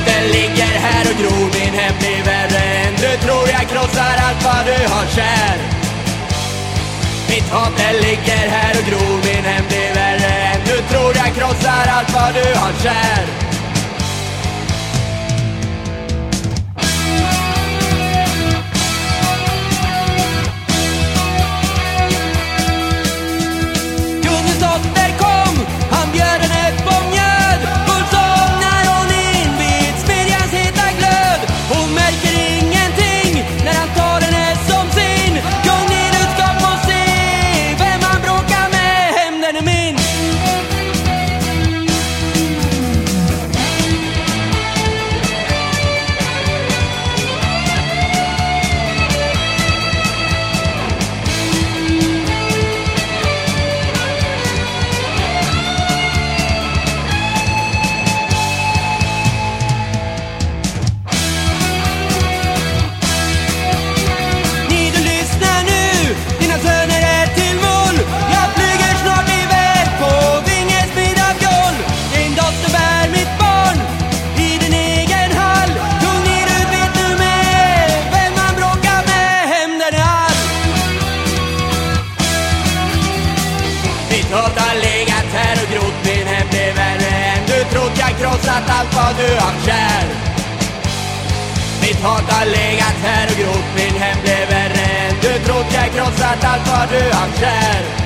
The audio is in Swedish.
Staten ligger här och gror. Min hem blir värre än du tror. Jag krossar allt vad du har kär. Mitt hat det ligger här och gror. Min hem blir värre än du tror. Jag krossar allt vad du har kär. Mitt hat har legat här och grott Min hämnd är värre än du trott. Jag krossat allt vad du har kär. Mitt hat har legat här och grott Min hämnd är värre än du trott. Jag krossat allt vad du har kär.